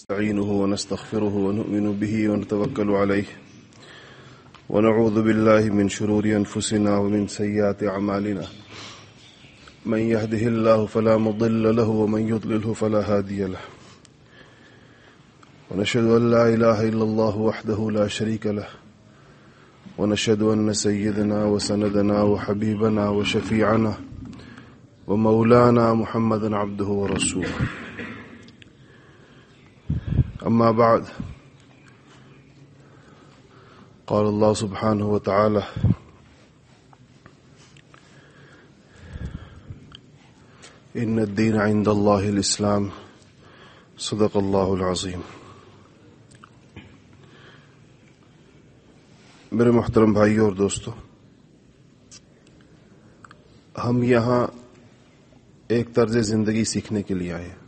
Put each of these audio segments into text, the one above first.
نستعينه ونستغفره ونؤمن به ونتوكل عليه ونعوذ بالله من شرور أنفسنا ومن سيئات أعمالنا. من يهده الله فلا مضل له ومن يضلله فلا هادي له. ونشهد أن لا إله إلا الله وحده لا شريك له. ونشهد أن سيدنا وسندنا وحبيبنا وشفيعنا ومولانا محمدا عبده ورسوله. أما بعد. قال الله سبحانه وتعالى. إن الدين عند الله الإسلام. صدق الله العظيم. میرے محترم بھائیوں اور دوستوں ہم یہاں ایک طرز زندگی سیکھنے کے لیے آئے ہیں۔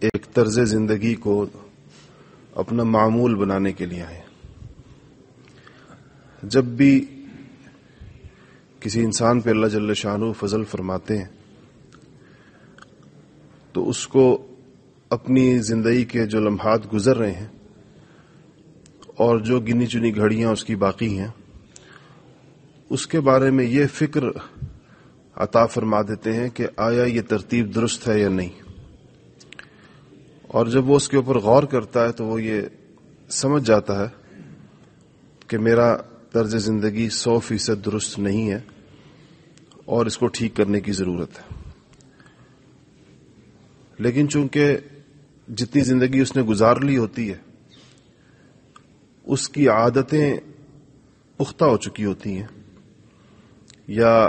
ایک طرز زندگی کو اپنا معمول بنانے کے لیے آئے۔ جب بھی کسی انسان پہ اللہ جل شاہ فضل فرماتے ہیں، تو اس کو اپنی زندگی کے جو لمحات گزر رہے ہیں اور جو گنی چنی گھڑیاں اس کی باقی ہیں، اس کے بارے میں یہ فکر عطا فرما دیتے ہیں کہ آیا یہ ترتیب درست ہے یا نہیں۔ اور جب وہ اس کے اوپر غور کرتا ہے تو وہ یہ سمجھ جاتا ہے کہ میرا طرز زندگی سو فیصد درست نہیں ہے اور اس کو ٹھیک کرنے کی ضرورت ہے۔ لیکن چونکہ جتنی زندگی اس نے گزار لی ہوتی ہے، اس کی عادتیں پختہ ہو چکی ہوتی ہیں، یا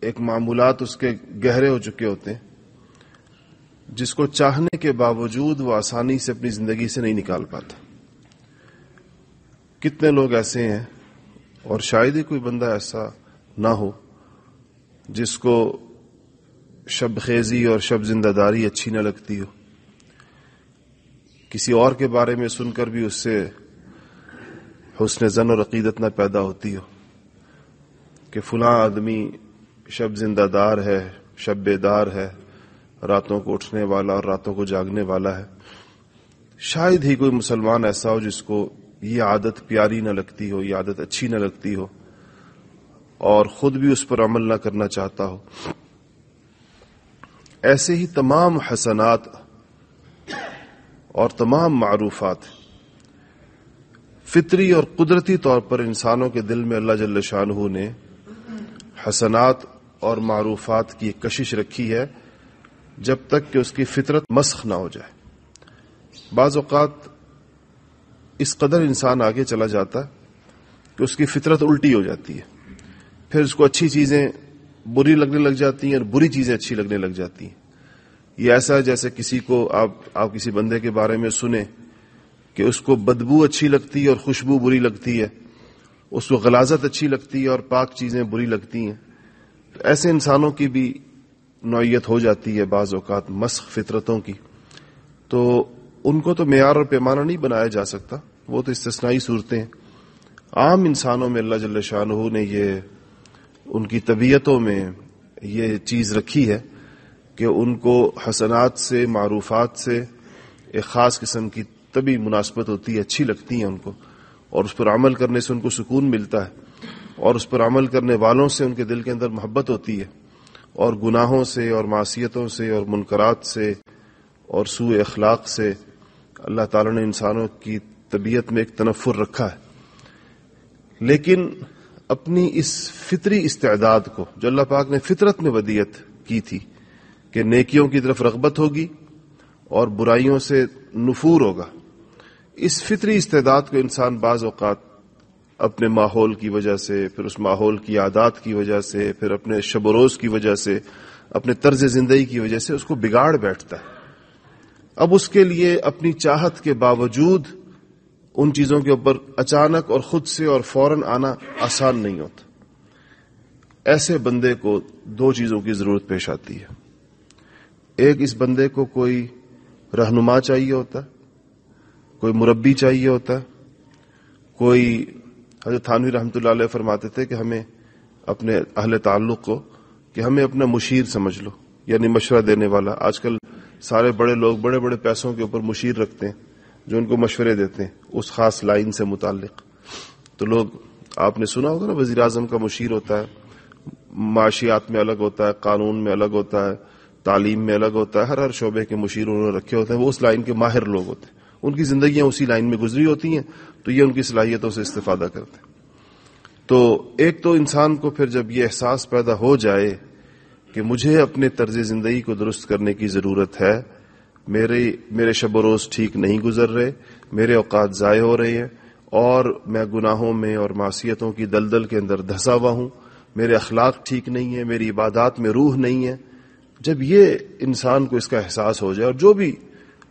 ایک معمولات اس کے گہرے ہو چکے ہوتے ہیں۔ جس کو چاہنے کے باوجود وہ آسانی سے اپنی زندگی سے نہیں نکال پاتا۔ کتنے لوگ ایسے ہیں اور شاید ہی کوئی بندہ ایسا نہ ہو جس کو شب خیزی اور شب زندہ داری اچھی نہ لگتی ہو۔ کسی اور کے بارے میں سن کر بھی اس سے حسن زن اور عقیدت نہ پیدا ہوتی ہو کہ فلاں آدمی شب زندہ دار ہے، شب بیدار ہے راتوں کو اٹھنے والا اور راتوں کو جاگنے والا ہے۔ شاید ہی کوئی مسلمان ایسا ہو جس کو یہ عادت پیاری نہ لگتی ہو، یہ عادت اچھی نہ لگتی ہو اور خود بھی اس پر عمل نہ کرنا چاہتا ہو۔ ایسے ہی تمام حسنات اور تمام معروفات فطری اور قدرتی طور پر انسانوں کے دل میں اللہ جل شاہ نے حسنات اور معروفات کی کشش رکھی ہے۔ جب تک کہ اس کی فطرت مسخ نہ ہو جائے۔ بعض اوقات اس قدر انسان آگے چلا جاتا کہ اس کی فطرت الٹی ہو جاتی ہے۔ پھر اس کو اچھی چیزیں بری لگنے لگ جاتی ہیں اور بری چیزیں اچھی لگنے لگ جاتی ہیں۔ یہ ایسا ہے جیسے کسی کو آپ آپ کسی بندے کے بارے میں سنیں کہ اس کو بدبو اچھی لگتی ہے اور خوشبو بری لگتی ہے۔ اس کو غلازت اچھی لگتی ہے اور پاک چیزیں بری لگتی ہیں۔ ایسے انسانوں کی بھی نوعیت ہو جاتی ہے بعض اوقات مسخ فطرتوں کی۔ تو ان کو تو معیار اور پیمانہ نہیں بنایا جا سکتا، وہ تو استثنائی صورتیں۔ ہیں عام انسانوں میں اللہ جل شاہ نے یہ، ان کی طبیعتوں میں یہ چیز رکھی ہے کہ ان کو حسنات سے، معروفات سے ایک خاص قسم کی طبی مناسبت ہوتی ہے، اچھی لگتی ہیں ان کو۔ اور اس پر عمل کرنے سے ان کو سکون ملتا ہے۔ اور اس پر عمل کرنے والوں سے ان کے دل کے اندر محبت ہوتی ہے۔ اور گناہوں سے اور معصیتوں سے اور منکرات سے اور سو اخلاق سے اللہ تعالی نے انسانوں کی طبیعت میں ایک تنفر رکھا ہے۔ لیکن اپنی اس فطری استعداد کو جو اللہ پاک نے فطرت میں ودیت کی تھی کہ نیکیوں کی طرف رغبت ہوگی اور برائیوں سے نفور ہوگا، اس فطری استعداد کو انسان بعض اوقات اپنے ماحول کی وجہ سے، پھر اس ماحول کی عادات کی وجہ سے، پھر اپنے شب و روز کی وجہ سے، اپنے طرز زندگی کی وجہ سے اس کو بگاڑ بیٹھتا ہے۔ اب اس کے لیے اپنی چاہت کے باوجود ان چیزوں کے اوپر اچانک اور خود سے اور فوراً آنا آسان نہیں ہوتا۔ ایسے بندے کو دو چیزوں کی ضرورت پیش آتی ہے۔ ایک، اس بندے کو کوئی رہنما چاہیے ہوتا، کوئی مربی چاہیے ہوتا، کوئی حضرت تھانوی رحمۃ اللہ علیہ فرماتے تھے کہ ہمیں اپنے اہل تعلق کو کہ ہمیں اپنا مشیر سمجھ لو یعنی مشورہ دینے والا۔ آج کل سارے بڑے لوگ بڑے بڑے پیسوں کے اوپر مشیر رکھتے ہیں جو ان کو مشورے دیتے ہیں، اس خاص لائن سے متعلق۔ تو لوگ، آپ نے سنا ہوگا نا، وزیر اعظم کا مشیر ہوتا ہے، معاشیات میں الگ ہوتا ہے، قانون میں الگ ہوتا ہے، تعلیم میں الگ ہوتا ہے، ہر ہر شعبے کے مشیر انہوں نے رکھے ہوتے ہیں، وہ اس لائن کے ماہر لوگ ہوتے ہیں۔ ان کی زندگیاں اسی لائن میں گزری ہوتی ہیں، تو یہ ان کی صلاحیتوں سے استفادہ کرتے ہیں۔ تو ایک تو انسان کو پھر جب یہ احساس پیدا ہو جائے کہ مجھے اپنے طرز زندگی کو درست کرنے کی ضرورت ہے، میرے میرے شب و روز ٹھیک نہیں گزر رہے، میرے اوقات ضائع ہو رہے ہیں، اور میں گناہوں میں اور معصیتوں کی دلدل کے اندر دھسا ہوا ہوں، میرے اخلاق ٹھیک نہیں ہے میری عبادات میں روح نہیں ہے، جب یہ انسان کو اس کا احساس ہو جائے، اور جو بھی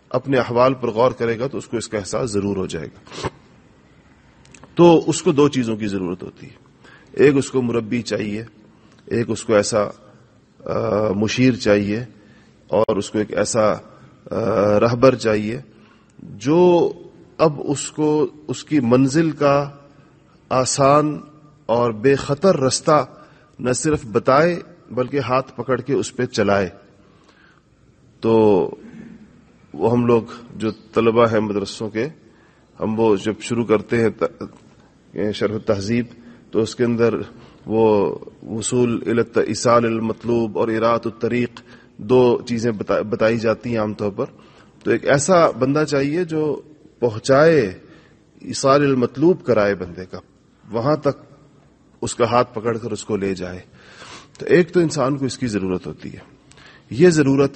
اپنے احوال پر غور کرے گا تو اس کو اس کا احساس ضرور ہو جائے گا۔ تو اس کو دو چیزوں کی ضرورت ہوتی ہے۔ ایک اس کو مربی چاہیے، ایک اس کو ایسا مشیر چاہیے، اور اس کو ایک ایسا رہبر چاہیے جو اب اس کو، اس کی منزل کا آسان اور بے خطر رستہ نہ صرف بتائے بلکہ ہاتھ پکڑ کے اس پہ چلائے۔ تو وہ ہم لوگ جو طلبہ ہیں مدرسوں کے، ہم وہ جب شروع کرتے ہیں شرح تہذیب تو اس کے اندر وہ وصول اصال المطلوب اور ارات الطریق دو چیزیں بتائی جاتی ہیں عام طور پر۔ تو ایک ایسا بندہ چاہیے جو پہنچائے اصال المطلوب کرائے بندے کا، وہاں تک اس کا ہاتھ پکڑ کر اس کو لے جائے۔ تو ایک تو انسان کو اس کی ضرورت ہوتی ہے۔ یہ ضرورت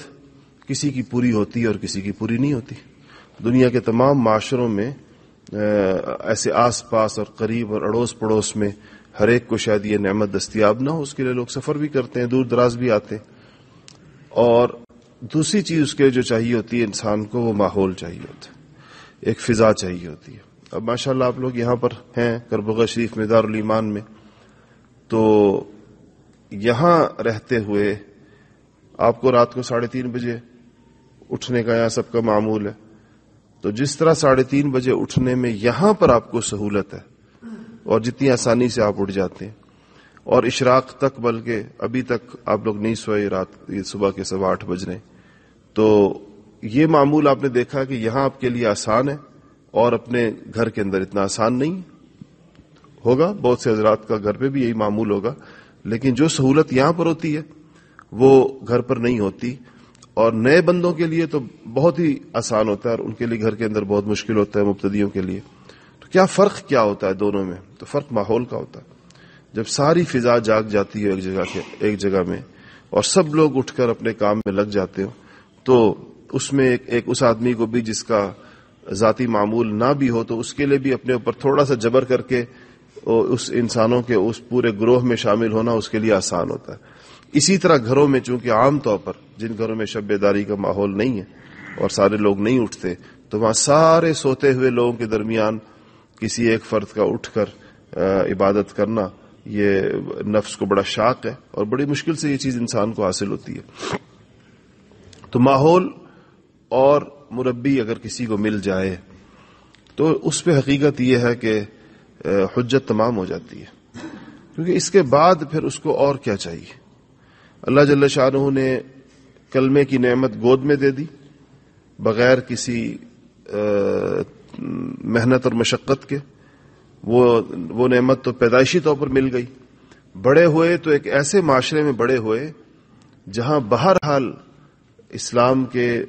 کسی کی پوری ہوتی ہے اور کسی کی پوری نہیں ہوتی۔ دنیا کے تمام معاشروں میں ایسے آس پاس اور قریب اور اڑوس پڑوس میں ہر ایک کو شاید یہ نعمت دستیاب نہ ہو، اس کے لیے لوگ سفر بھی کرتے ہیں، دور دراز بھی آتے ہیں۔ اور دوسری چیز اس کے جو چاہیے ہوتی ہے انسان کو، وہ ماحول چاہیے ہوتا ہے۔ ایک فضا چاہیے ہوتی ہے۔ اب ماشاء اللہ آپ لوگ یہاں پر ہیں، کربغ شریف میں دارالایمان میں۔ تو یہاں رہتے ہوئے آپ کو رات کو ساڑھے تین بجے اٹھنے کا یہاں سب کا معمول ہے۔ تو جس طرح ساڑھے تین بجے اٹھنے میں یہاں پر آپ کو سہولت ہے، اور جتنی آسانی سے آپ اٹھ جاتے ہیں۔ اور اشراق تک، بلکہ ابھی تک آپ لوگ نہیں سوئے، رات صبح کے سوا آٹھ بج رہے تو یہ معمول آپ نے دیکھا کہ یہاں آپ کے لیے آسان ہے، اور اپنے گھر کے اندر اتنا آسان نہیں ہوگا۔ بہت سے حضرات کا گھر پہ بھی یہی معمول ہوگا۔ لیکن جو سہولت یہاں پر ہوتی ہے، وہ گھر پر نہیں ہوتی۔ اور نئے بندوں کے لیے تو بہت ہی آسان ہوتا ہے اور ان کے لیے گھر کے اندر بہت مشکل ہوتا ہے مبتدیوں کے لیے۔ تو کیا فرق کیا ہوتا ہے دونوں میں؟ تو فرق ماحول کا ہوتا ہے۔ جب ساری فضا جاگ جاتی ہے ایک جگہ کے ایک جگہ میں اور سب لوگ اٹھ کر اپنے کام میں لگ جاتے ہو تو اس میں ایک ایک اس آدمی کو بھی جس کا ذاتی معمول نہ بھی ہو، تو اس کے لیے بھی اپنے اوپر تھوڑا سا جبر کر کے اس انسانوں کے اس پورے گروہ میں شامل ہونا اس کے لیے آسان ہوتا ہے۔ اسی طرح گھروں میں چونکہ عام طور پر جن گھروں میں شب بیداری کا ماحول نہیں ہے اور سارے لوگ نہیں اٹھتے، تو وہاں سارے سوتے ہوئے لوگوں کے درمیان کسی ایک فرد کا اٹھ کر عبادت کرنا، یہ نفس کو بڑا شاق ہے اور بڑی مشکل سے یہ چیز انسان کو حاصل ہوتی ہے۔ تو ماحول اور مربی اگر کسی کو مل جائے، تو اس پہ حقیقت یہ ہے کہ حجت تمام ہو جاتی ہے۔ کیونکہ اس کے بعد پھر اس کو اور کیا چاہیے؟ اللہ جل شاہ نے کلمے کی نعمت گود میں دے دی، بغیر کسی محنت اور مشقت کے۔ وہ وہ نعمت تو پیدائشی طور پر مل گئی۔ بڑے ہوئے تو ایک ایسے معاشرے میں بڑے ہوئے، جہاں بہرحال اسلام کے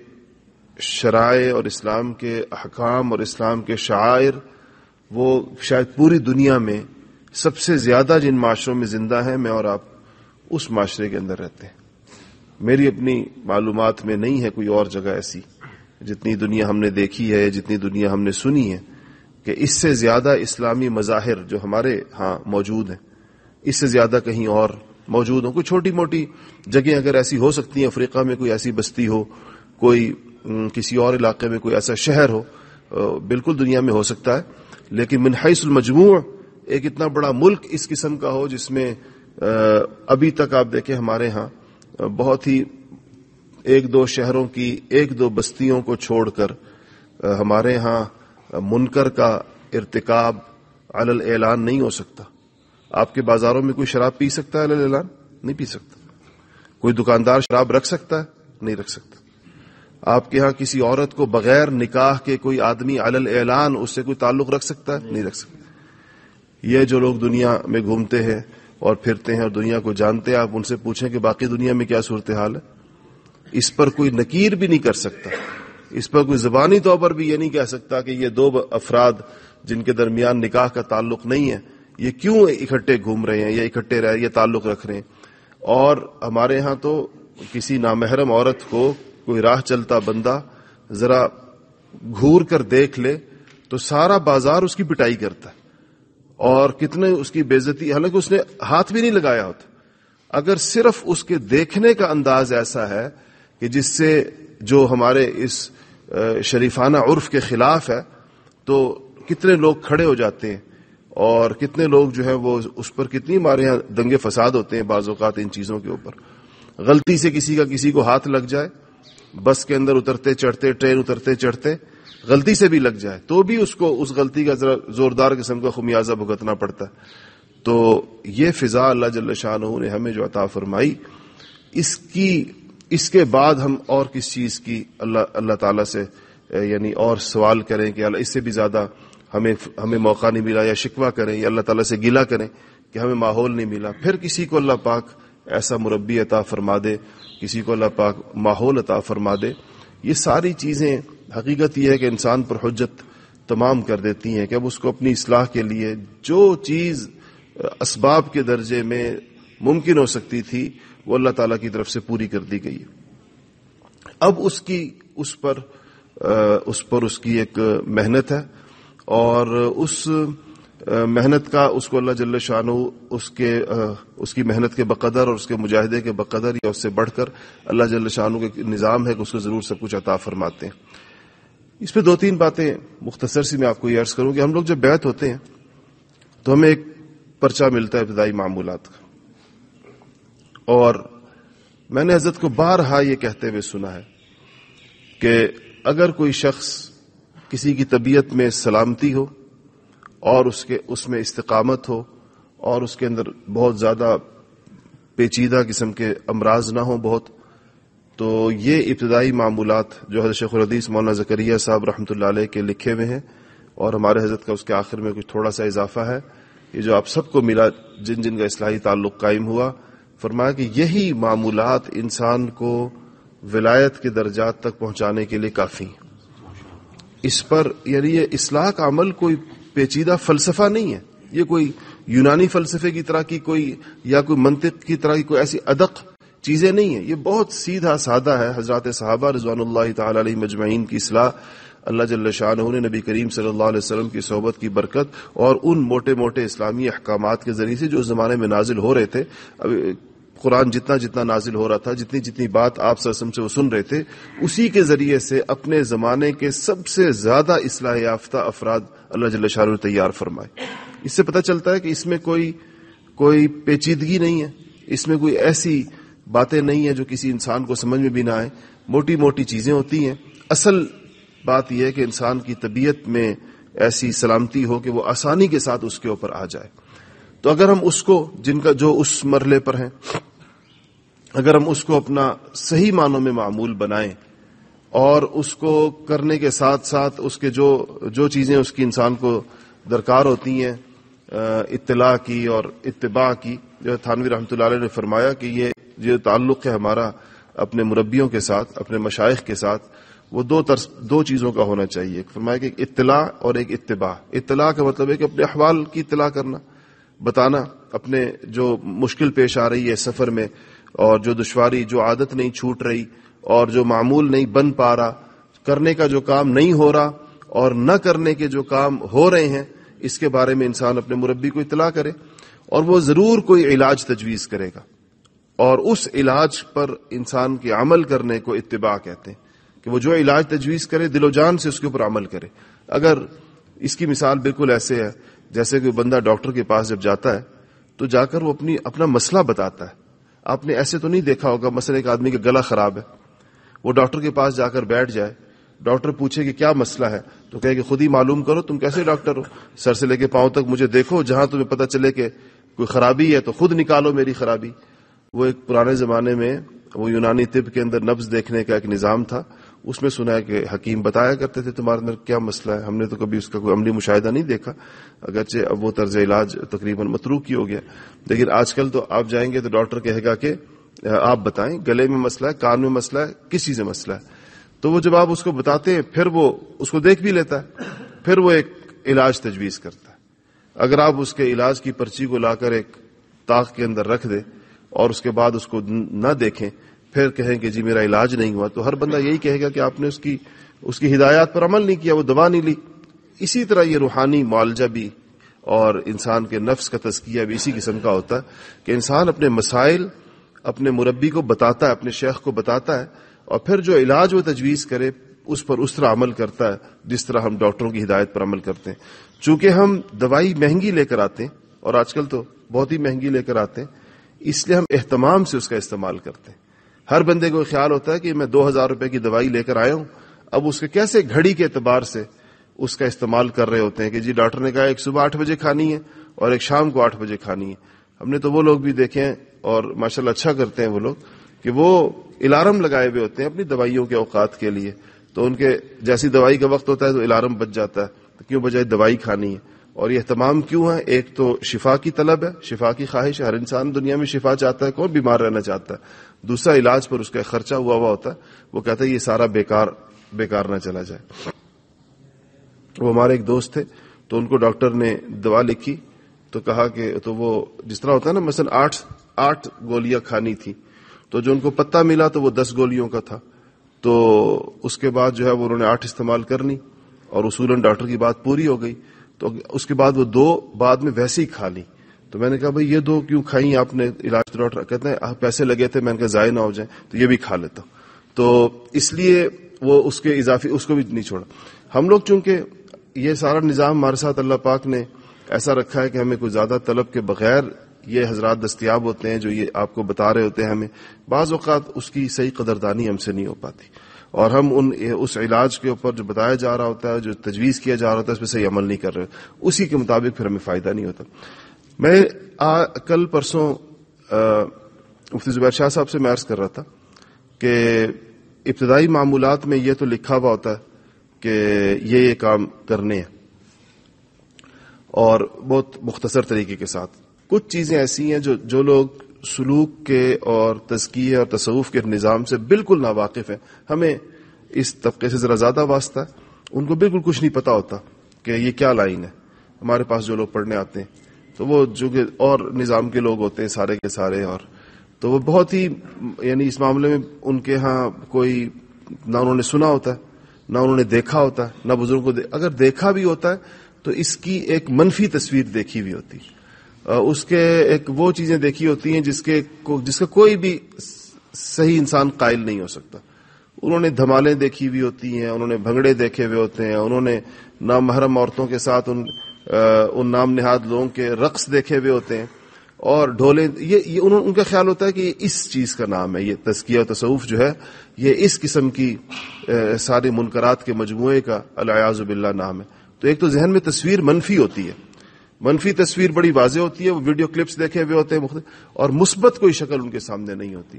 شرائع اور اسلام کے احکام اور اسلام کے شاعر وہ شاید پوری دنیا میں سب سے زیادہ جن معاشروں میں زندہ ہیں، میں اور آپ اس معاشرے کے اندر رہتے ہیں۔ میری اپنی معلومات میں نہیں ہے کوئی اور جگہ ایسی، جتنی دنیا ہم نے دیکھی ہے، جتنی دنیا ہم نے سنی ہے، کہ اس سے زیادہ اسلامی مظاہر جو ہمارے ہاں موجود ہیں، اس سے زیادہ کہیں اور موجود ہوں۔ کوئی چھوٹی موٹی جگہیں اگر ایسی ہو سکتی ہیں، افریقہ میں کوئی ایسی بستی ہو، کوئی کسی اور علاقے میں کوئی ایسا شہر ہو بالکل دنیا میں ہو سکتا ہے۔ لیکن منحص المجموع، ایک اتنا بڑا ملک اس قسم کا ہو جس میں ابھی تک آپ دیکھیں ہمارے ہاں بہت ہی ایک دو شہروں کی ایک دو بستیوں کو چھوڑ کر ہمارے ہاں منکر کا ارتکاب علل اعلان نہیں ہو سکتا۔ آپ کے بازاروں میں کوئی شراب پی سکتا ہے علل اعلان نہیں پی سکتا۔ کوئی دکاندار شراب رکھ سکتا ہے؟ نہیں رکھ سکتا۔ آپ کے ہاں کسی عورت کو بغیر نکاح کے کوئی آدمی علل اعلان اس سے کوئی تعلق رکھ سکتا ہے؟ نہیں رکھ سکتا۔ یہ جو لوگ دنیا میں گھومتے ہیں اور پھرتے ہیں اور دنیا کو جانتے ہیں، آپ ان سے پوچھیں کہ باقی دنیا میں کیا صورتحال ہے؟ اس پر کوئی نکیر بھی نہیں کر سکتا۔ اس پر کوئی زبانی طور پر بھی یہ نہیں کہہ سکتا کہ یہ دو افراد جن کے درمیان نکاح کا تعلق نہیں ہے، یہ کیوں اکٹھے گھوم رہے ہیں یا اکٹھے رہ، یہ تعلق رکھ رہے ہیں؟ اور ہمارے ہاں تو کسی نامحرم عورت کو کوئی راہ چلتا بندہ ذرا گھور کر دیکھ لے تو سارا بازار اس کی پٹائی کرتا ہے۔ اور کتنے اس کی بےزتی، حالانکہ اس نے ہاتھ بھی نہیں لگایا ہوتا۔ اگر صرف اس کے دیکھنے کا انداز ایسا ہے کہ جس سے جو ہمارے اس شریفانہ عرف کے خلاف ہے، تو کتنے لوگ کھڑے ہو جاتے ہیں اور کتنے لوگ جو ہے وہ اس پر کتنی ہمارے یہاں دنگے فساد ہوتے ہیں بعض اوقات ان چیزوں کے اوپر۔ غلطی سے کسی کا کسی کو ہاتھ لگ جائے، بس کے اندر اترتے چڑھتے، ٹرین اترتے چڑھتے غلطی سے بھی لگ جائے تو بھی اس کو اس غلطی کا ذرا زوردار قسم کا خمیازہ بھگتنا پڑتا ہے۔ تو یہ فضا اللہ جل شاہ نے ہمیں جو عطا فرمائی، اس کی، اس کے بعد ہم اور کس چیز کی اللہ اللہ تعالیٰ سے یعنی اور سوال کریں کہ اللہ، اس سے بھی زیادہ ہمیں ہمیں موقع نہیں ملا یا شکوہ کریں یا اللہ تعالیٰ سے گلا کریں کہ ہمیں ماحول نہیں ملا۔ پھر کسی کو اللہ پاک ایسا مربی عطا فرما دے، کسی کو اللہ پاک ماحول عطا فرما دے۔ یہ ساری چیزیں حقیقت یہ ہے کہ انسان پر حجت تمام کر دیتی ہیں کہ اب اس کو اپنی اصلاح کے لیے جو چیز اسباب کے درجے میں ممکن ہو سکتی تھی، وہ اللہ تعالیٰ کی طرف سے پوری کر دی گئی اب اس کی، اس پر اس پر اس کی ایک محنت ہے اور اس محنت کا اس کو اللہ جل شاہ اس کے اس کی محنت کے بقدر اور اس کے مجاہدے کے بقدر یا اس سے بڑھ کر اللہ جل شاہ کے نظام ہے کہ اس کو ضرور سب کچھ عطا فرماتے ہیں۔ اس پہ دو تین باتیں مختصر سی میں آپ کو یہ عرض کروں کہ ہم لوگ جب بیت ہوتے ہیں تو ہمیں ایک پرچہ ملتا ہے ابتدائی معمولات کا۔ اور میں نے حضرت کو بارہا یہ کہتے ہوئے سنا ہے کہ اگر کوئی شخص کسی کی طبیعت میں سلامتی ہو اور اس کے اس میں استقامت ہو اور اس کے اندر بہت زیادہ پیچیدہ قسم کے امراض نہ ہوں، بہت تو یہ ابتدائی معمولات جو حضرت شیخ الحدیث مولانا زکریہ صاحب رحمۃ اللہ علیہ کے لکھے ہوئے ہیں اور ہمارے حضرت کا اس کے آخر میں کچھ تھوڑا سا اضافہ ہے یہ جو آپ سب کو ملا جن جن کا اصلاحی تعلق قائم ہوا، فرمایا کہ یہی معمولات انسان کو ولایت کے درجات تک پہنچانے کے لیے کافی اس پر یعنی یہ اصلاح کا عمل کوئی پیچیدہ فلسفہ نہیں ہے۔ یہ کوئی یونانی فلسفے کی طرح کی کوئی یا کوئی منطق کی طرح کی کوئی ایسی ادق چیزیں نہیں ہیں۔ یہ بہت سیدھا سادہ ہے۔ حضرات صحابہ رضوان اللہ تعالی علیہ مجمعین کی اصلاح۔ اللہ جل شاہ نے نبی کریم صلی اللہ علیہ وسلم کی صحبت کی برکت اور ان موٹے موٹے اسلامی احکامات کے ذریعے سے جو اس زمانے میں نازل ہو رہے تھے۔ قرآن جتنا جتنا نازل ہو رہا تھا، جتنی جتنی بات آپ سرسم سے وہ سن رہے تھے، اسی کے ذریعے سے اپنے زمانے کے سب سے زیادہ اصلاح یافتہ افراد اللہ جل شاہ نے تیار فرمائے۔ اس سے پتہ چلتا ہے کہ اس میں کوئی کوئی پیچیدگی نہیں ہے۔ اس میں کوئی ایسی باتیں نہیں ہیں جو کسی انسان کو سمجھ میں بھی نہ آئے موٹی موٹی چیزیں ہوتی ہیں۔ اصل بات یہ ہے کہ انسان کی طبیعت میں ایسی سلامتی ہو کہ وہ آسانی کے ساتھ اس کے اوپر آ جائے۔ تو اگر ہم اس کو، جن کا جو اس مرحلے پر ہیں، اگر ہم اس کو اپنا صحیح معنوں میں معمول بنائیں اور اس کو کرنے کے ساتھ ساتھ اس کے جو جو چیزیں اس کی انسان کو درکار ہوتی ہیں، اطلاع کی اور اتباع کی، جو تھانوی رحمۃ اللہ علیہ نے فرمایا کہ یہ جو تعلق ہے ہمارا اپنے مربیوں کے ساتھ، اپنے مشائق کے ساتھ، وہ دو ترس دو چیزوں کا ہونا چاہیے۔ فرمایا کہ ایک اطلاع اور ایک اتباع۔ اطلاع کا مطلب ہے کہ اپنے احوال کی اطلاع کرنا، بتانا، اپنے جو مشکل پیش آ رہی ہے سفر میں اور جو دشواری، جو عادت نہیں چھوٹ رہی اور جو معمول نہیں بن پا رہا، کرنے کا جو کام نہیں ہو رہا اور نہ کرنے کے جو کام ہو رہے ہیں، اس کے بارے میں انسان اپنے مربی کو اطلاع کرے اور وہ ضرور کوئی علاج تجویز کرے گا۔ اور اس علاج پر انسان کے عمل کرنے کو اتباع کہتے ہیں کہ وہ جو علاج تجویز کرے، دل و جان سے اس کے اوپر عمل کرے۔ اگر اس کی مثال بالکل ایسے ہے، جیسے کہ بندہ ڈاکٹر کے پاس جب جاتا ہے، تو جا کر وہ اپنی، اپنا مسئلہ بتاتا ہے۔ آپ نے ایسے تو نہیں دیکھا ہوگا، مثلا ایک آدمی کا گلا خراب ہے، وہ ڈاکٹر کے پاس جا کر بیٹھ جائے، ڈاکٹر پوچھے کہ کیا مسئلہ ہے؟ تو کہے کہ خود ہی معلوم کرو، تم کیسے ڈاکٹر ہو؟ سر سے لے کے پاؤں تک مجھے دیکھو، جہاں تمہیں پتہ چلے کہ کوئی خرابی ہے تو خود نکالو میری خرابی۔ وہ ایک پرانے زمانے میں وہ یونانی طب کے اندر نبز دیکھنے کا ایک نظام تھا۔ اس میں سنا ہے کہ حکیم بتایا کرتے تھے تمہارے اندر کیا مسئلہ ہے۔ ہم نے تو کبھی اس کا کوئی عملی مشاہدہ نہیں دیکھا۔ اگرچہ اب وہ طرز علاج تقریباً متروک ہی ہو گیا۔ لیکن آج کل تو آپ جائیں گے تو ڈاکٹر کہے گا کہ آپ بتائیں، گلے میں مسئلہ ہے، کان میں مسئلہ ہے کس چیز میں مسئلہ ہے؟ تو وہ جب آپ اس کو بتاتے ہیں، پھر وہ اس کو دیکھ بھی لیتا ہے۔ پھر وہ ایک علاج تجویز کرتا ہے۔ اگر آپ اس کے علاج کی پرچی کو لا کر ایک طاق کے اندر رکھ دیں اور اس کے بعد اس کو نہ دیکھیں، پھر کہیں کہ جی میرا علاج نہیں ہوا، تو ہر بندہ یہی کہے گا کہ آپ نے اس کی اس کی ہدایات پر عمل نہیں کیا، وہ دوا نہیں لی۔ اسی طرح یہ روحانی معالجہ بھی اور انسان کے نفس کا تزکیہ بھی اسی قسم کا ہوتا ہے کہ انسان اپنے مسائل، اپنے مربی کو بتاتا ہے، اپنے شیخ کو بتاتا ہے اور پھر جو علاج وہ تجویز کرے، اس پر اس طرح عمل کرتا ہے جس طرح ہم ڈاکٹروں کی ہدایت پر عمل کرتے ہیں۔ چونکہ ہم دوائی مہنگی لے کر آتے ہیں اور آج کل تو بہت ہی مہنگی لے کر آتے ہیں اس لیے ہم اہتمام سے اس کا استعمال کرتے ہیں۔ ہر بندے کو خیال ہوتا ہے کہ میں دو ہزار روپے کی دوائی لے کر آیا ہوں۔ اب اس کے کیسے گھڑی کے اعتبار سے اس کا استعمال کر رہے ہوتے ہیں کہ جی ڈاکٹر نے کہا ایک صبح آٹھ بجے کھانی ہے اور ایک شام کو آٹھ بجے کھانی ہے۔ ہم نے تو وہ لوگ بھی دیکھے ہیں اور ماشاء اللہ اچھا کرتے ہیں وہ لوگ کہ وہ الارم لگائے ہوئے ہوتے ہیں اپنی دوائیوں کے اوقات کے لیے۔ تو ان کے جیسی دوائی کا وقت ہوتا ہے تو الارم بچ جاتا ہے۔ تو کیوں بجائے دوائی کھانی ہے؟ اور یہ اہتمام کیوں ہے؟ ایک تو شفا کی طلب ہے، شفا کی خواہش ہے، ہر انسان دنیا میں شفا چاہتا ہے، کون بیمار رہنا چاہتا ہے؟ دوسرا علاج پر اس کا خرچہ ہوا ہوا ہوتا ہے، وہ کہتا ہے یہ سارا بیکار بیکار نہ چلا جائے۔ وہ ہمارے ایک دوست تھے، تو ان کو ڈاکٹر نے دوا لکھی، تو کہا کہ تو وہ جس طرح ہوتا ہے نا، مثلا آٹھ آٹھ گولیاں کھانی تھی، تو جو ان کو پتہ ملا تو وہ دس گولیوں کا تھا۔ تو اس کے بعد جو ہے وہ انہوں نے آٹھ استعمال کرنی اور اصولن ڈاکٹر کی بات پوری ہو گئی۔ تو اس کے بعد وہ دو بعد میں ویسے ہی کھا لی۔ تو میں نے کہا بھائی یہ دو کیوں کھائی آپ نے علاج ڈاکٹر کہتے ہیں پیسے لگے تھے، میں نے کہا ضائع نہ ہو جائیں، تو یہ بھی کھا لیتا۔ تو اس لیے وہ اس کے اضافی، اس کو بھی نہیں چھوڑا۔ ہم لوگ چونکہ یہ سارا نظام ہمارے ساتھ اللہ پاک نے ایسا رکھا ہے کہ ہمیں کوئی زیادہ طلب کے بغیر یہ حضرات دستیاب ہوتے ہیں جو یہ آپ کو بتا رہے ہوتے ہیں ہمیں، بعض اوقات اس کی صحیح قدردانی ہم سے نہیں ہو پاتی۔ اور ہم ان اس علاج کے اوپر جو بتایا جا رہا ہوتا ہے، جو تجویز کیا جا رہا ہوتا ہے، اس پہ صحیح عمل نہیں کر رہے۔ اسی کے مطابق پھر ہمیں فائدہ نہیں ہوتا۔ میں کل پرسوں مفتی زبیر شاہ صاحب سے میں عرض کر رہا تھا کہ ابتدائی معمولات میں یہ تو لکھا ہوا ہوتا ہے کہ یہ یہ کام کرنے ہیں۔ اور بہت مختصر طریقے کے ساتھ۔ کچھ چیزیں ایسی ہیں جو جو لوگ سلوک کے اور تزکیے اور تصوف کے نظام سے بالکل ناواقف ہیں۔ ہمیں اس طبقے سے ذرا زیادہ واسطہ ہے۔ ان کو بالکل کچھ نہیں پتا ہوتا کہ یہ کیا لائن ہے۔ ہمارے پاس جو لوگ پڑھنے آتے ہیں، تو وہ جو کہ اور نظام کے لوگ ہوتے ہیں سارے کے سارے اور تو وہ بہت ہی یعنی اس معاملے میں ان کے ہاں کوئی نہ انہوں نے سنا ہوتا ہے نہ انہوں نے دیکھا ہوتا ہے نہ بزرگوں کو اگر دیکھا بھی ہوتا ہے تو اس کی ایک منفی تصویر دیکھی ہوئی ہوتی۔ ہے اس کے ایک وہ چیزیں دیکھی ہوتی ہیں جس کے جس کا کوئی بھی صحیح انسان قائل نہیں ہو سکتا۔ انہوں نے دھمالیں دیکھی ہوئی ہوتی ہیں، انہوں نے بھنگڑے دیکھے ہوئے ہوتے ہیں، انہوں نے نام محرم عورتوں کے ساتھ ان ان نام نہاد لوگوں کے رقص دیکھے ہوئے ہوتے ہیں۔ اور ڈھولے یہ ان کا خیال ہوتا ہے کہ یہ اس چیز کا نام ہے، یہ تزکیہ و تصوف جو ہے، یہ اس قسم کی سارے منکرات کے مجموعے کا الیاز باللہ نام ہے۔ تو ایک تو ذہن میں تصویر منفی ہوتی ہے۔ منفی تصویر بڑی واضح ہوتی ہے، وہ ویڈیو کلپس دیکھے ہوئے ہوتے ہیں، مختلف، اور مثبت کوئی شکل ان کے سامنے نہیں ہوتی۔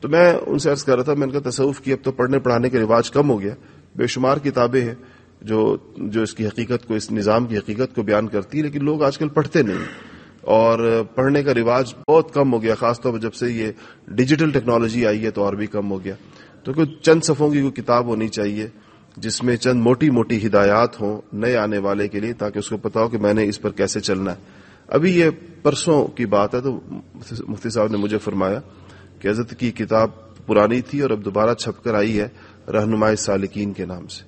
تو میں ان سے عرض کر رہا تھا، میں ان کا تصوف کی اب تو پڑھنے پڑھانے کا رواج کم ہو گیا۔ بے شمار کتابیں ہیں جو جو اس کی حقیقت کو، اس نظام کی حقیقت کو بیان کرتی ہے لیکن لوگ آج کل پڑھتے نہیں۔ اور پڑھنے کا رواج بہت کم ہو گیا، خاص طور پر جب سے یہ ڈیجیٹل ٹیکنالوجی آئی ہے تو اور بھی کم ہو گیا۔ تو کوئی چند صفوں کی کوئی کتاب ہونی چاہیے۔ جس میں چند موٹی موٹی ہدایات ہوں نئے آنے والے کے لیے تاکہ اس کو پتا ہو کہ میں نے اس پر کیسے چلنا ہے۔ ابھی یہ پرسوں کی بات ہے تو مفتی صاحب نے مجھے فرمایا کہ حضرت کی کتاب پرانی تھی اور اب دوبارہ چھپ کر آئی ہے رہنمائے سالکین کے نام سے۔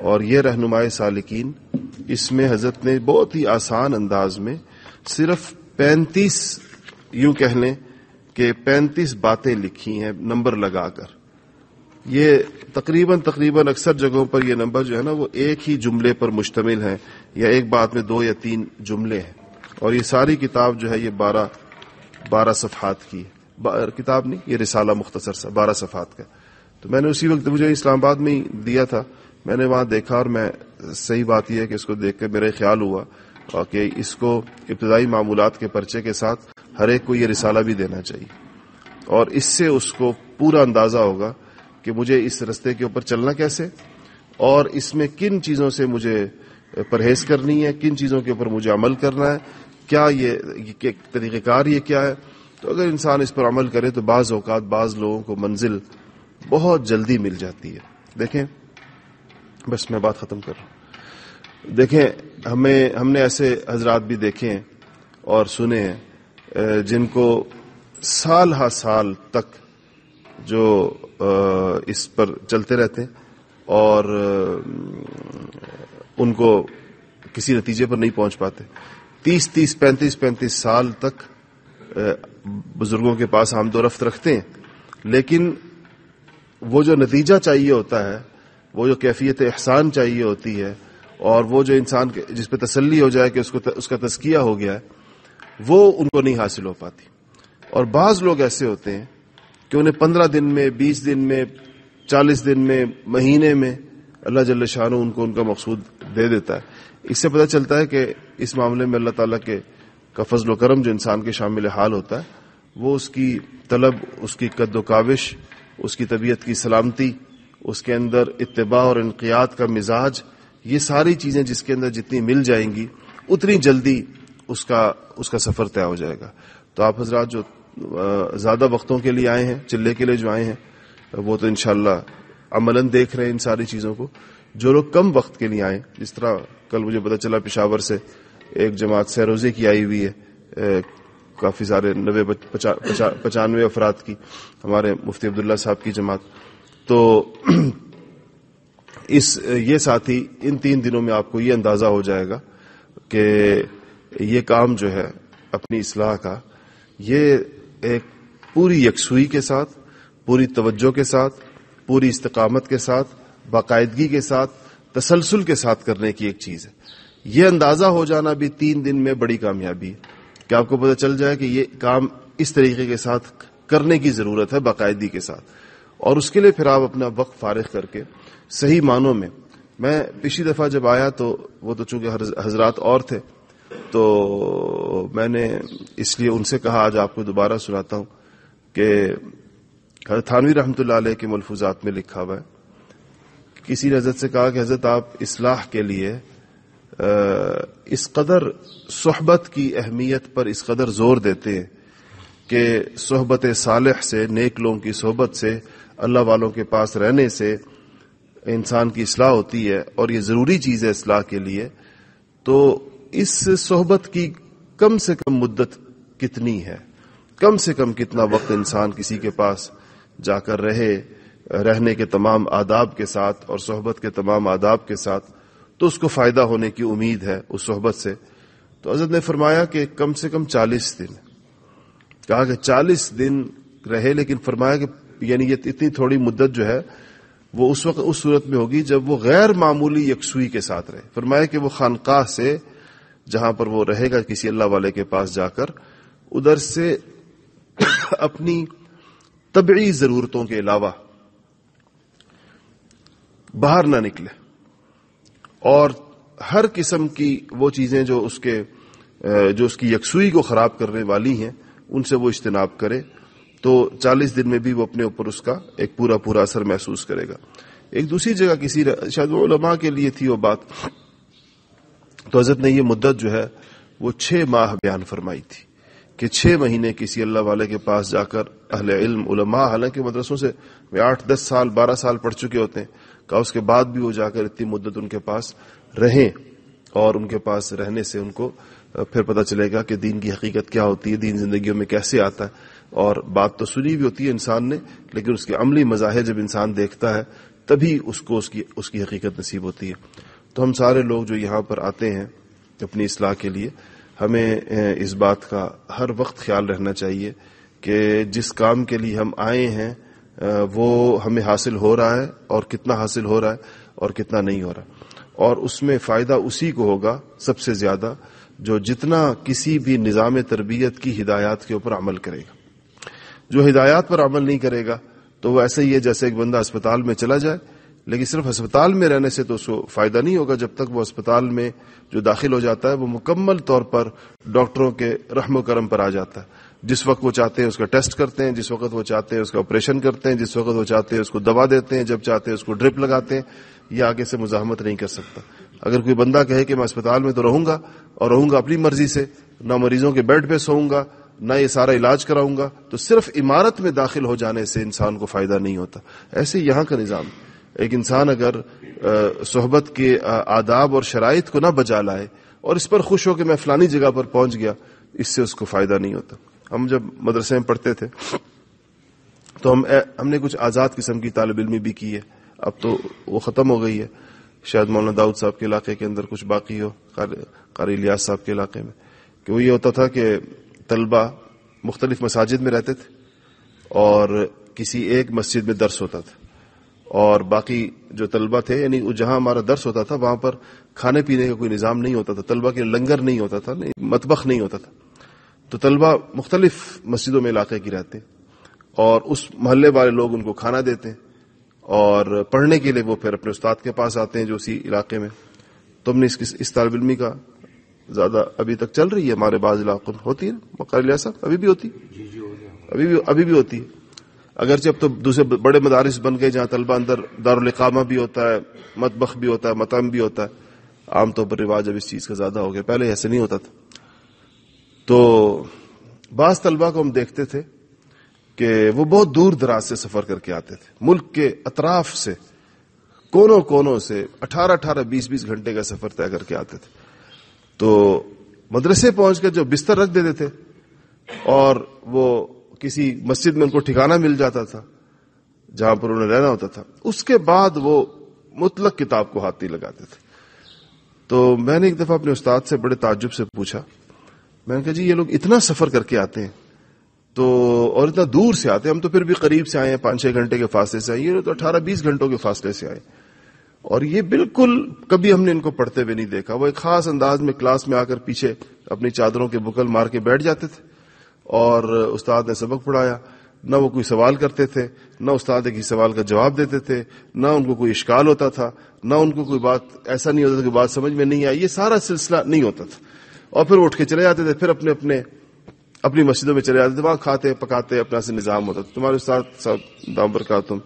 اور یہ رہنمائے سالکین اس میں حضرت نے بہت ہی آسان انداز میں صرف پینتیس یوں کہہ لیں کہ پینتیس باتیں لکھی ہیں نمبر لگا کر۔ یہ تقریباً تقریباً اکثر جگہوں پر یہ نمبر جو ہے نا وہ ایک ہی جملے پر مشتمل ہے یا ایک بات میں دو یا تین جملے ہیں اور یہ ساری کتاب جو ہے یہ بارہ بارہ صفحات کی ہے کتاب نہیں، یہ رسالہ مختصر سا بارہ صفحات کا تو میں نے اسی وقت مجھے اسلام آباد میں ہی دیا تھا۔ میں نے وہاں دیکھا اور میں صحیح بات یہ ہے کہ اس کو دیکھ کے میرا خیال ہوا کہ اس کو ابتدائی معمولات کے پرچے کے ساتھ ہر ایک کو یہ رسالہ بھی دینا چاہیے اور اس سے اس کو پورا اندازہ ہوگا کہ مجھے اس رستے کے اوپر چلنا کیسے اور اس میں کن چیزوں سے مجھے پرہیز کرنی ہے، کن چیزوں کے اوپر مجھے عمل کرنا ہے، کیا یہ طریقہ کار یہ کیا ہے؟ تو اگر انسان اس پر عمل کرے تو بعض اوقات بعض لوگوں کو منزل بہت جلدی مل جاتی ہے۔ دیکھیں، بس میں بات ختم کر رہا ہوں۔ دیکھیں، ہمیں، ہم نے ایسے حضرات بھی دیکھے اور سنے ہیں جن کو سال ہا سال تک جو اس پر چلتے رہتے ہیں اور ان کو کسی نتیجے پر نہیں پہنچ پاتے۔ تیس تیس، پینتیس پینتیس سال تک بزرگوں کے پاس آمد و رفت رکھتے ہیں۔ لیکن وہ جو نتیجہ چاہیے ہوتا ہے، وہ جو کیفیت احسان چاہیے ہوتی ہے، اور وہ جو انسان جس پہ تسلی ہو جائے کہ اس کو اس کا تزکیہ ہو گیا ہے، وہ ان کو نہیں حاصل ہو پاتی۔ اور بعض لوگ ایسے ہوتے ہیں کہ انہیں پندرہ دن میں، بیس دن میں، چالیس دن میں، مہینے میں اللہ جل شاہ ان کو ان کا مقصود دے دیتا ہے۔ اس سے پتہ چلتا ہے کہ اس معاملے میں اللہ تعالیٰ کے کا فضل و کرم جو انسان کے شامل حال ہوتا ہے، وہ اس کی طلب، اس کی قد و کاوش، اس کی طبیعت کی سلامتی، اس کے اندر اتباع اور انقیات کا مزاج، یہ ساری چیزیں جس کے اندر جتنی مل جائیں گی، اتنی جلدی اس کا اس کا سفر طے ہو جائے گا۔ تو آپ حضرات جو زیادہ وقتوں کے لیے آئے ہیں، چلے کے لیے جو آئے ہیں، وہ تو انشاءاللہ شاء عملاً دیکھ رہے ہیں ان ساری چیزوں کو۔ جو لوگ کم وقت کے لیے آئے، جس طرح کل مجھے پتا چلا پشاور سے ایک جماعت سہروزے کی آئی ہوئی ہے کافی سارے نوے پچانوے افراد کی، ہمارے مفتی عبداللہ صاحب کی جماعت۔ تو اس، یہ ساتھی، ان تین دنوں میں آپ کو یہ اندازہ ہو جائے گا کہ یہ کام جو ہے، اپنی اصلاح کا، یہ ایک پوری یکسوئی کے ساتھ، پوری توجہ کے ساتھ، پوری استقامت کے ساتھ، باقاعدگی کے ساتھ، تسلسل کے ساتھ کرنے کی ایک چیز ہے۔ یہ اندازہ ہو جانا بھی تین دن میں بڑی کامیابی ہے۔ کہ آپ کو پتہ چل جائے کہ یہ کام اس طریقے کے ساتھ کرنے کی ضرورت ہے، باقاعدگی کے ساتھ۔ اور اس کے لیے پھر آپ اپنا وقت فارغ کر کے صحیح معنوں میں میں پچھلی دفعہ جب آیا تو وہ تو چونکہ حضرات اور تھے تو میں نے اس لیے ان سے کہا، آج آپ کو دوبارہ سناتا ہوں کہ حضرت تھانوی رحمۃ اللہ علیہ کے ملفوظات میں لکھا ہوا ہے۔ کسی نے حضرت سے کہا کہ حضرت آپ اصلاح کے لیے اس قدر صحبت کی اہمیت پر اس قدر زور دیتے ہیں کہ صحبت صالح سے، نیک لوگوں کی صحبت سے، اللہ والوں کے پاس رہنے سے انسان کی اصلاح ہوتی ہے اور یہ ضروری چیز ہے اصلاح کے لیے۔ تو اس صحبت کی کم سے کم مدت کتنی ہے؟ کم سے کم کتنا وقت انسان کسی کے پاس جا کر رہے، رہنے کے تمام آداب کے ساتھ اور صحبت کے تمام آداب کے ساتھ تو اس کو فائدہ ہونے کی امید ہے اس صحبت سے۔ تو حضرت نے فرمایا کہ کم سے کم چالیس دن۔ کہا کہ چالیس دن رہے لیکن فرمایا کہ یعنی یہ اتنی تھوڑی مدت جو ہے وہ اس وقت اس صورت میں ہوگی جب وہ غیر معمولی یکسوئی کے ساتھ رہے۔ فرمایا کہ وہ خانقاہ سے جہاں پر وہ رہے گا کسی اللہ والے کے پاس جا کر، ادھر سے اپنی طبعی ضرورتوں کے علاوہ باہر نہ نکلے۔ اور ہر قسم کی وہ چیزیں جو اس کے، جو اس کی یکسوئی کو خراب کرنے والی ہیں، ان سے وہ اجتناب کرے تو چالیس دن میں بھی وہ اپنے اوپر اس کا ایک پورا پورا اثر محسوس کرے گا۔ ایک دوسری جگہ کسی شاید وہ علماء کے لیے تھی وہ بات۔ تو حضرت نے یہ مدت جو ہے وہ چھ ماہ بیان فرمائی تھی کہ چھ مہینے کسی اللہ والے کے پاس جا کر اہل علم، علماء، حالانکہ مدرسوں سے آٹھ، دس سال، بارہ سال پڑھ چکے ہوتے ہیں کہ اس کے بعد بھی وہ جا کر اتنی مدت ان کے پاس رہیں اور ان کے پاس رہنے سے ان کو پھر پتہ چلے گا کہ دین کی حقیقت کیا ہوتی ہے، دین زندگیوں میں کیسے آتا ہے اور بات تو سنی بھی ہوتی ہے انسان نے، لیکن اس کے عملی مظاہر جب انسان دیکھتا ہے تبھی اس کو اس کی اس کی حقیقت نصیب ہوتی ہے۔ تو ہم سارے لوگ جو یہاں پر آتے ہیں اپنی اصلاح کے لیے، ہمیں اس بات کا ہر وقت خیال رہنا چاہیے کہ جس کام کے لیے ہم آئے ہیں وہ ہمیں حاصل ہو رہا ہے اور کتنا حاصل ہو رہا ہے اور کتنا نہیں ہو رہا۔ اور اس میں فائدہ اسی کو ہوگا سب سے زیادہ جو جتنا کسی بھی نظام تربیت کی ہدایات کے اوپر عمل کرے گا۔ جو ہدایات پر عمل نہیں کرے گا تو وہ ایسے ہی ہے جیسے ایک بندہ اسپتال میں چلا جائے لیکن صرف ہسپتال میں رہنے سے تو اس کو فائدہ نہیں ہوگا جب تک وہ اسپتال میں جو داخل ہو جاتا ہے وہ مکمل طور پر ڈاکٹروں کے رحم و کرم پر آ جاتا ہے۔ جس وقت وہ چاہتے ہیں اس کا ٹیسٹ کرتے ہیں، جس وقت وہ چاہتے ہیں اس کا آپریشن کرتے ہیں، جس وقت وہ چاہتے ہیں اس کو دوا دیتے ہیں، جب چاہتے ہیں اس کو ڈرپ لگاتے ہیں، یہ آگے سے مزاحمت نہیں کر سکتا۔ اگر کوئی بندہ کہے کہ میں اسپتال میں تو رہوں گا اور رہوں گا اپنی مرضی سے، نہ مریضوں کے بیڈ پہ سوؤں گا، نہ یہ سارا علاج کراؤں گا، تو صرف عمارت میں داخل ہو جانے سے انسان کو فائدہ نہیں ہوتا۔ ایسے یہاں کا نظام۔ ایک انسان اگر صحبت کے آداب اور شرائط کو نہ بجا لائے اور اس پر خوش ہو کہ میں فلانی جگہ پر پہنچ گیا، اس سے اس کو فائدہ نہیں ہوتا۔ ہم جب مدرسے میں پڑھتے تھے، تو ہم ہم نے کچھ آزاد قسم کی طالب علمی بھی کی ہے۔ اب تو وہ ختم ہو گئی ہے۔ شاید مولانا داؤد صاحب کے علاقے کے اندر کچھ باقی ہو قاری الیاس صاحب کے علاقے میں۔ کہ وہ یہ ہوتا تھا کہ طلبہ مختلف مساجد میں رہتے تھے اور کسی ایک مسجد میں درس ہوتا تھا۔ اور باقی جو طلبہ تھے یعنی جہاں ہمارا درس ہوتا تھا وہاں پر کھانے پینے کا کوئی نظام نہیں ہوتا تھا طلبہ کے لنگر نہیں ہوتا تھا متبخ نہیں ہوتا تھا۔ تو طلبہ مختلف مسجدوں میں علاقے کی رہتے اور اس محلے والے لوگ ان کو کھانا دیتے ہیں اور پڑھنے کے لیے وہ پھر اپنے استاد کے پاس آتے ہیں جو اسی علاقے میں۔ تم نے اس اس طالب علمی کا زیادہ ابھی تک چل رہی ہے ہمارے بعض علاقوں میں ہوتی ہے مقرر صاحب ابھی بھی ہوتی۔ جی، جی، ابھی بھی ابھی بھی ہوتی ہے۔ اگرچہ اب تو دوسرے بڑے مدارس بن گئے جہاں طلبہ اندر دارالقامہ بھی ہوتا ہے متبخ بھی ہوتا ہے، متم بھی ہوتا ہے، عام طور پر رواج اب اس چیز کا زیادہ ہو گیا۔ پہلے ایسے نہیں ہوتا تھا۔ تو بعض طلبہ کو ہم دیکھتے تھے کہ وہ بہت دور دراز سے سفر کر کے آتے تھے۔ ملک کے اطراف سے، کونوں کونوں سے اٹھارہ اٹھارہ بیس بیس گھنٹے کا سفر طے کر کے آتے تھے۔ تو مدرسے پہنچ کر جو بستر رکھ دیتے تھے اور وہ کسی مسجد میں ان کو ٹھکانا مل جاتا تھا، جہاں پر انہیں رہنا ہوتا تھا، اس کے بعد وہ مطلق کتاب کو ہاتھ نہیں لگاتے تھے۔ تو میں نے ایک دفعہ اپنے استاد سے بڑے تعجب سے پوچھا، میں نے کہا جی یہ لوگ اتنا سفر کر کے آتے ہیں، تو اور اتنا دور سے آتے ہیں، ہم تو پھر بھی قریب سے آئے ہیں، پانچ چھ گھنٹے کے فاصلے سے آئے یہ تو اٹھارہ بیس گھنٹوں کے فاصلے سے آئے اور یہ بالکل کبھی ہم نے ان کو پڑھتے ہوئے نہیں دیکھا۔ وہ ایک خاص انداز میں کلاس میں آ کر پیچھے اپنی چادروں کے بکل مار کے بیٹھ جاتے تھے۔ اور استاد نے سبق پڑھایا، نہ وہ کوئی سوال کرتے تھے، نہ استاد کسی سوال کا جواب دیتے تھے، نہ ان کو کوئی اشکال ہوتا تھا، نہ ان کو کوئی بات ایسا نہیں ہوتا تھا کہ بات سمجھ میں نہیں آئی، یہ سارا سلسلہ نہیں ہوتا تھا۔ اور پھر اٹھ کے چلے جاتے تھے، پھر اپنے اپنے، اپنی مسجدوں میں چلے جاتے تھے، وہاں کھاتے، پکاتے، اپنا سے نظام ہوتا تھا۔ تمہارے استاد صاحب، دام برکا تم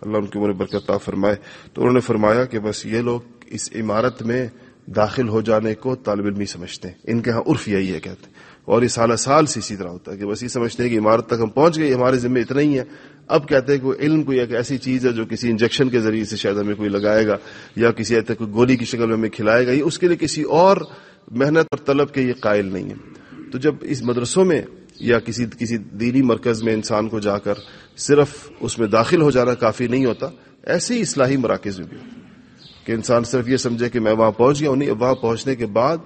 اللہ ان کی عمر برکت فرمائے۔ تو انہوں نے فرمایا کہ بس یہ لوگ اس عمارت میں داخل ہو جانے کو طالب علمی سمجھتے ہیں، ان کے ہاں عرف یہی ہے، کہتے ہیں۔ اور یہ سالہ سال سے اسی طرح ہوتا ہے کہ بس یہ سمجھتے ہیں کہ عمارت تک ہم پہنچ گئے ہمارے ذمہ اتنا ہی ہے۔ اب کہتے ہیں کہ علم کوئی ایک ایسی چیز ہے جو کسی انجیکشن کے ذریعے سے شاید ہمیں کوئی لگائے گا یا کسی ایسے کوئی گولی کی شکل میں ہمیں کھلائے گا، یہ اس کے لیے کسی اور محنت اور طلب کے یہ قائل نہیں ہے۔ تو جب اس مدرسوں میں یا کسی کسی دینی مرکز میں انسان کو جا کر صرف اس میں داخل ہو جانا کافی نہیں ہوتا، ایسے ہی اصلاحی مراکز میں بھی ہوتا کہ انسان صرف یہ سمجھے کہ میں وہاں پہنچ گیا نہیں وہاں پہنچنے کے بعد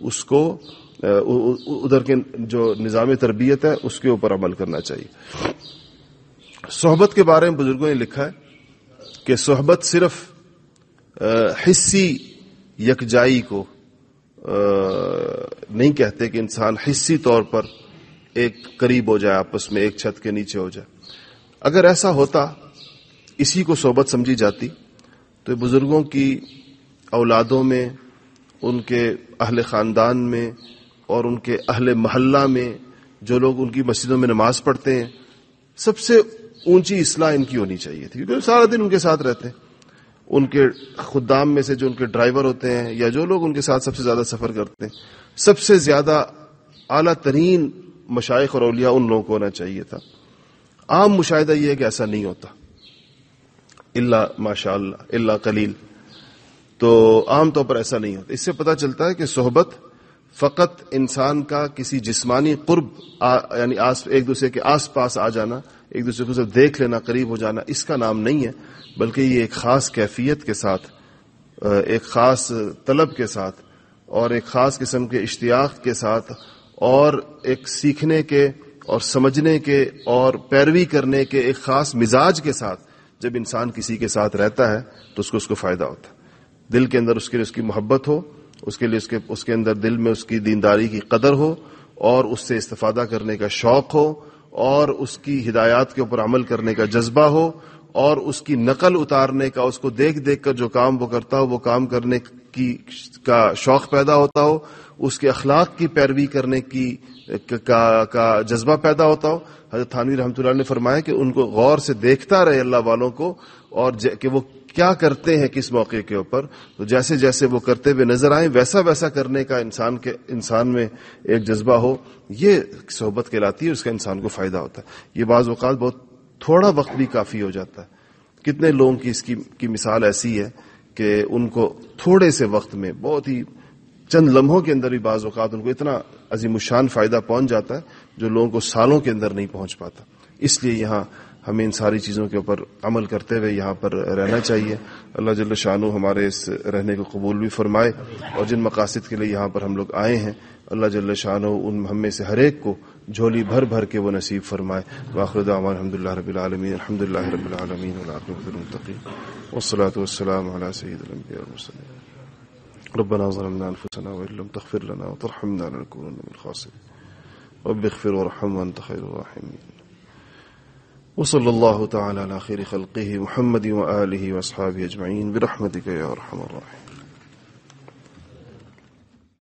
اس کو ادھر کے جو نظام تربیت ہے، اس کے اوپر عمل کرنا چاہیے۔ صحبت کے بارے میں بزرگوں نے لکھا ہے کہ صحبت صرف حصی یکجائی کو نہیں کہتے کہ انسان حصی طور پر ایک قریب ہو جائے، آپس میں ایک چھت کے نیچے ہو جائے۔ اگر ایسا ہوتا، اسی کو صحبت سمجھی جاتی۔ تو بزرگوں کی اولادوں میں، ان کے اہل خاندان میں اور ان کے اہل محلہ میں جو لوگ ان کی مسجدوں میں نماز پڑھتے ہیں، سب سے اونچی اصلاح ان کی ہونی چاہیے تھی کیونکہ سارا دن ان کے ساتھ رہتے ہیں۔ ان کے خدام میں سے جو ان کے ڈرائیور ہوتے ہیں یا جو لوگ ان کے ساتھ سب سے زیادہ سفر کرتے ہیں، سب سے زیادہ اعلیٰ ترین مشائق اور اولیاء ان لوگوں کو ہونا چاہیے تھا۔ عام مشاہدہ یہ ہے کہ ایسا نہیں ہوتا۔ اللہ ماشاء اللہ اللہ کلیل تو عام طور پر ایسا نہیں ہوتا۔ اس سے پتہ چلتا ہے کہ صحبت فقط انسان کا کسی جسمانی قرب یعنی ایک دوسرے کے آس پاس آ جانا، ایک دوسرے کو صرف دیکھ لینا، قریب ہو جانا، اس کا نام نہیں ہے، بلکہ یہ ایک خاص کیفیت کے ساتھ ایک خاص طلب کے ساتھ، اور ایک خاص قسم کے اشتیاق کے ساتھ، اور ایک سیکھنے کے اور سمجھنے کے اور پیروی کرنے کے ایک خاص مزاج کے ساتھ جب انسان کسی کے ساتھ رہتا ہے، تو اس کو اس کو فائدہ ہوتا ہے۔ دل کے اندر اس کے لیے اس کی محبت ہو اس کے لیے اس کے اس کے اندر دل میں اس کی دینداری کی قدر ہو اور اس سے استفادہ کرنے کا شوق ہو اور اس کی ہدایات کے اوپر عمل کرنے کا جذبہ ہو اور اس کی نقل اتارنے کا اس کو دیکھ دیکھ کر جو کام وہ کرتا ہو وہ کام کرنے کی کا شوق پیدا ہوتا ہو اس کے اخلاق کی پیروی کرنے کی کا, کا جذبہ پیدا ہوتا ہو۔ حضرت تھانوی رحمۃ اللہ نے فرمایا کہ ان کو غور سے دیکھتا رہے اللہ والوں کو اور کہ وہ کیا کرتے ہیں کس موقع کے اوپر؟ تو جیسے جیسے وہ کرتے ہوئے نظر آئیں، ویسا ویسا کرنے کا انسان کے، انسان میں ایک جذبہ ہو، یہ صحبت کہلاتی ہے اس کا انسان کو فائدہ ہوتا ہے۔ یہ بعض اوقات بہت تھوڑا وقت بھی کافی ہو جاتا ہے۔ کتنے لوگوں کی اس کی مثال ایسی ہے کہ ان کو تھوڑے سے وقت میں بہت ہی چند لمحوں کے اندر بھی بعض اوقات ان کو اتنا عظیم الشان فائدہ پہنچ جاتا ہے جو لوگوں کو سالوں کے اندر نہیں پہنچ پاتا۔ اس لیے یہاں ہمیں ان ساری چیزوں کے اوپر عمل کرتے ہوئے یہاں پر رہنا چاہیے۔ اللہ جل شانو ہمارے اس رہنے کو قبول بھی فرمائے اور جن مقاصد کے لیے یہاں پر ہم لوگ آئے ہیں، اللہ جل شانو ان ہم میں سے ہر ایک کو جھولی بھر بھر کے وہ نصیب فرمائے۔ واخر الحمد اللہ رب العالمین الحمد اللہ رب العالمین والصلاة والسلام على سید الانبیاء والمرسلین۔ ربنا ظلمنا انفسنا وان لم تغفر لنا وترحمنا لنكونن من الخاسرين رب اغفر وارحم وانت خير الراحمين وصلى الله تعالى على خير خلقه محمد وآله وأصحابه أجمعين برحمتك يا أرحم الراحمين.